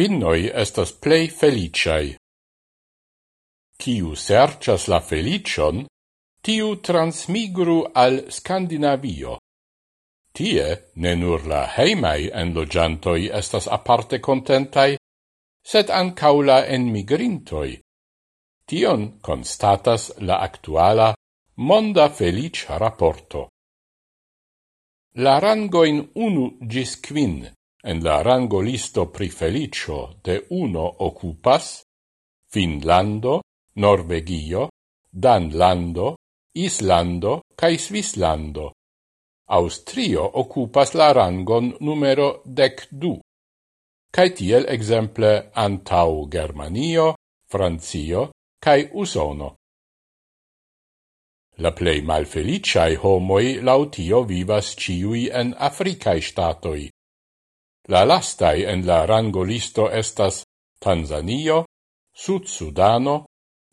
finnoi estas plei feliĉaj. Ciu serĉas la felicion, tiu transmigru al Scandinavio. Tie ne nur la hejmaj enloĝantoj estas aparte contentai, sed ankaŭ la enmigrintoj. Tion constatas la actuala Monda Felic Rapporto. La rangoin unu gis quin En la rango listo pri felicio de uno occupas Finlando, Norvegio, Danlando, Islando cae Svislando. Austrio occupas la rangon numero dec du. Cae tiel exemple antau Germanio, Francio cae Usono. La plei malfeliciae homoi lautio vivas ciui en Africae statoi. La lastai en la rango listo estas Tanzanio, Sud-Sudano,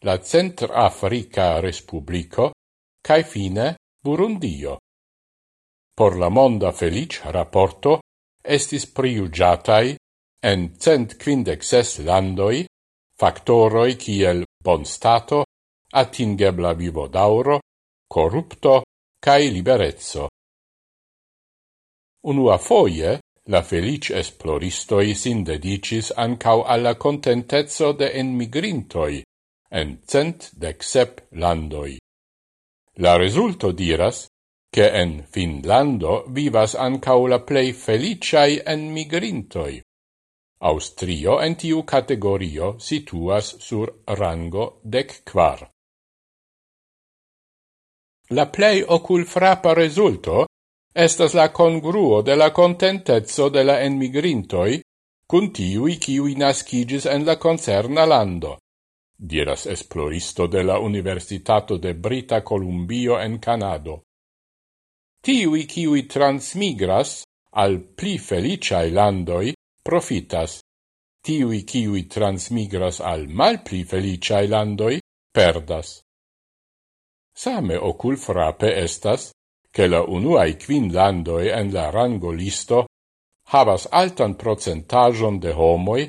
la Centrafrica Respublico, cae fine Burundio. Por la monda felic rapporto estis priugiatai en cent quindexes landoi factoroi kiel bon stato, atingebla vivo dauro, corrupto cae liberezzo. Unua foie La felic esploristoi sin dedicis ancau alla contentezzo de enmigrintoi en cent dexep landoi. La resulto diras che en Finlando vivas ancau la plei feliciai enmigrintoi. Austrio en tiu categorio situas sur rango dec quar. La plei ocul frapa resulto estas la congruo de la contentezzo de la enmigrintoi cun tiui kiui nascigis en la concerna lando, diras esploristo de la Universitato de Brita Columbio en Canado. Tiui kiui transmigras al pli feliciae landoi profitas, tiui kiui transmigras al mal pli feliciae landoi perdas. Same ocul frape estas che la unuae quin landoi en la rango listo havas altan procentajon de homoi,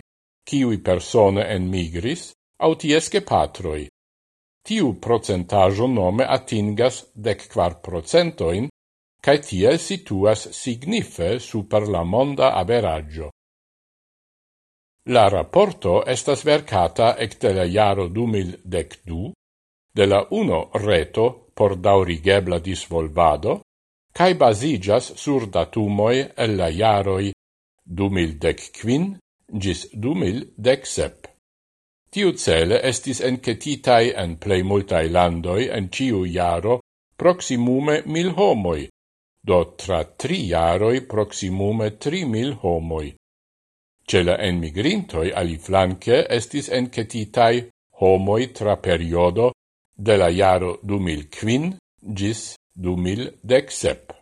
kiui persone en migris, au ties patroi. Tiu procentajo nome atingas dec quar procentoin, cae tiel situas signife super la monda averaggio. La rapporto estas vercata ecte la jaro 2012 de la uno reto por daurigebla disvolvado, cae basigas sur datumoi el la jaroi 2015 gis 2017. Tiu cele estis encetitai en plei multae landoi en ciu jaro proximume mil homoi, do tra tri jaroi proximume tri mil homoi. Cela enmigrintoi ali flanque estis encetitai homoi tra periodo de la jaro 2005 gis 2017.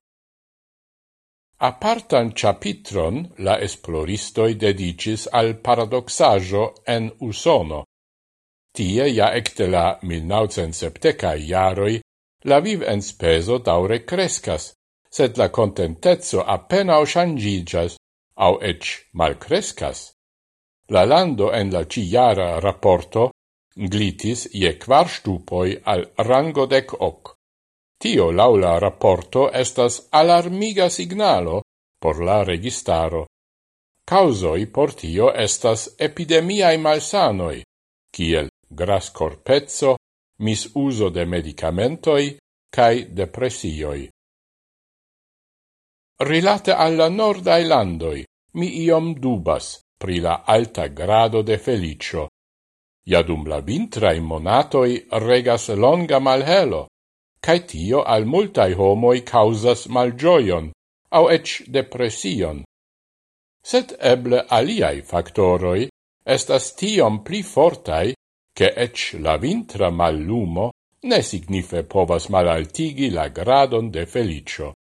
Apartan chapitron la esploristoi dedicis al paradoxajo en Usono. Tie ja ecte la 1970-cae jaroi la viv en speso daure crescas, sed la contentezzo appenao shangigas au ec malcrescas. La lando en la ciara rapporto glitis je quar stupoi al rango dec hoc. Tio laula rapporto estas alarmiga signalo por la registaro. Causoi por tio estas epidemiae malsanoi, kiel grascorpezzo, misuso de medicamentoi, cae depressioi. Rilate alla nordae landoi, mi iom dubas pri la alta grado de felicio, Iadum la vintrae monatoi regas longa malhelo, cae tio al multae homoi causas malgioion, au ec depression. Sed eble aliai factoroi estas tiom pli fortai, che ec la vintra mallumo ne signife povas malaltigi la gradon de felicio.